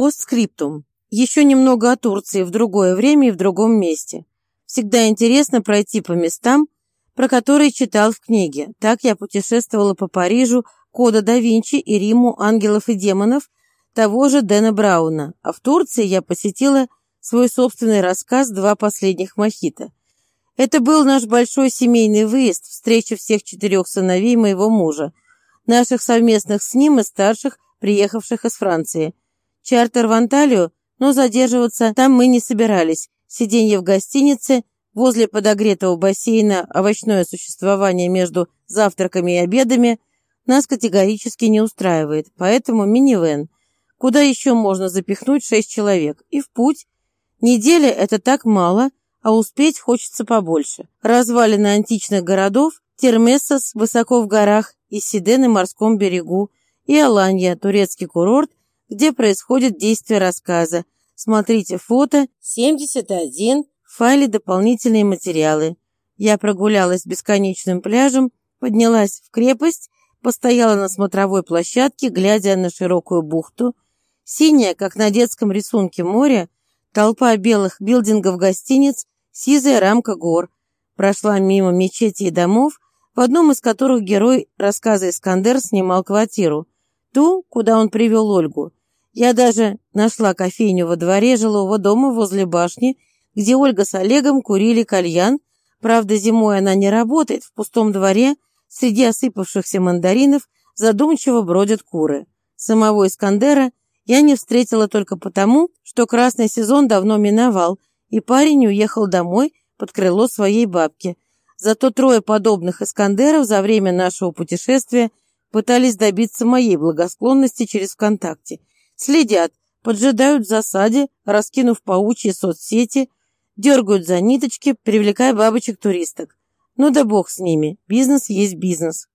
Постскриптум. Еще немного о Турции в другое время и в другом месте. Всегда интересно пройти по местам, про которые читал в книге. Так я путешествовала по Парижу, Кода да Винчи и Риму ангелов и демонов того же Дэна Брауна. А в Турции я посетила свой собственный рассказ «Два последних мохито». Это был наш большой семейный выезд, встреча всех четырех сыновей моего мужа, наших совместных с ним и старших, приехавших из Франции. Чартер в Анталию но задерживаться там мы не собирались. Сиденье в гостинице, возле подогретого бассейна, овощное существование между завтраками и обедами нас категорически не устраивает, поэтому минивэн. Куда еще можно запихнуть шесть человек? И в путь. Неделя – это так мало, а успеть хочется побольше. Развалины античных городов, Термессос высоко в горах, и Сиде на морском берегу, и Аланья, турецкий курорт, где происходит действие рассказа. Смотрите фото 71 в файле «Дополнительные материалы». Я прогулялась бесконечным пляжем, поднялась в крепость, постояла на смотровой площадке, глядя на широкую бухту. Синяя, как на детском рисунке море, толпа белых билдингов гостиниц, сизая рамка гор. Прошла мимо мечети и домов, в одном из которых герой рассказа Искандер снимал квартиру. Ту, куда он привел Ольгу. Я даже нашла кофейню во дворе жилого дома возле башни, где Ольга с Олегом курили кальян. Правда, зимой она не работает, в пустом дворе среди осыпавшихся мандаринов задумчиво бродят куры. Самого Искандера я не встретила только потому, что красный сезон давно миновал, и парень уехал домой под крыло своей бабки. Зато трое подобных Искандеров за время нашего путешествия пытались добиться моей благосклонности через ВКонтакте – Следят, поджидают в засаде, раскинув паучьи соцсети, дергают за ниточки, привлекая бабочек-туристок. Ну да бог с ними, бизнес есть бизнес.